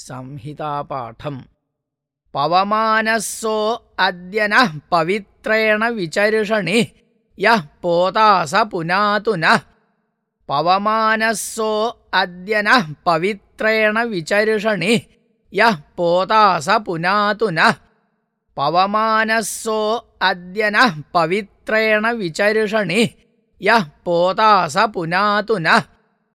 संहितापाठम् पवमानस्सो अद्य नः पवित्रेण विचर्षणि यः पोता स पुनातु नः पवमानस्सो अद्य नः पवित्रेण विचर्षणि यः पोता स पुनातु नः पवमानस्सो अद्य नः पवित्रेण विचर्षणि यः पोता स पुनातु नः